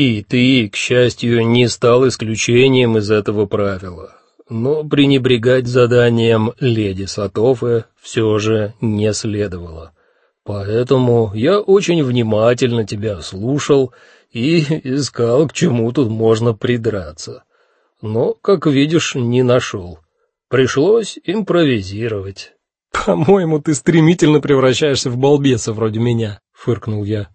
И ты, к счастью, не стал исключением из этого правила. Но пренебрегать заданием леди Сатофе все же не следовало. Поэтому я очень внимательно тебя слушал и искал, к чему тут можно придраться. Но, как видишь, не нашел. Пришлось импровизировать. По-моему, ты стремительно превращаешься в балбеса вроде меня, фыркнул я.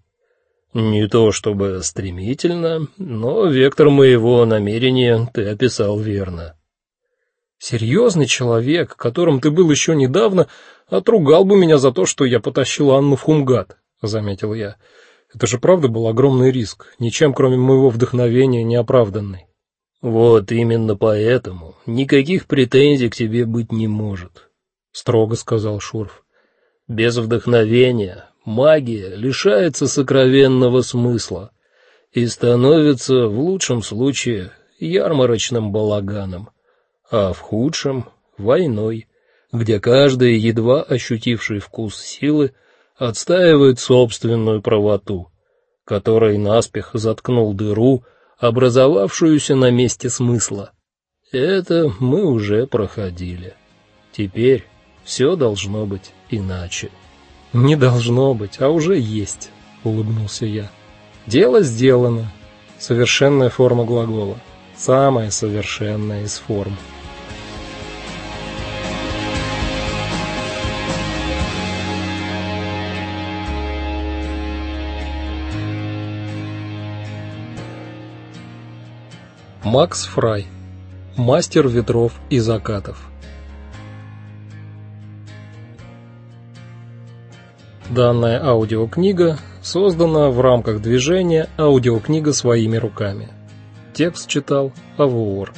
Не то чтобы стремительно, но вектор моего намерения ты описал верно. Серьезный человек, которым ты был еще недавно, отругал бы меня за то, что я потащил Анну в Хумгат, заметил я. Это же правда был огромный риск, ничем кроме моего вдохновения не оправданный. Вот именно поэтому никаких претензий к тебе быть не может, строго сказал Шурф. Без вдохновения магия лишается сокровенного смысла и становится в лучшем случае ярмарочным балаганом, а в худшем войной, где каждый едва ощутивший вкус силы отстаивает собственную правоту, которой наспех заткнул дыру, образовавшуюся на месте смысла. Это мы уже проходили. Теперь все должно быть иначе. Не должно быть, а уже есть, улыбнулся я. Дело сделано. Совершенная форма глагола, самая совершенная из форм. Макс Фрай. Мастер ветров и закатов. Данная аудиокнига создана в рамках движения Аудиокнига своими руками. Текст читал Авуор.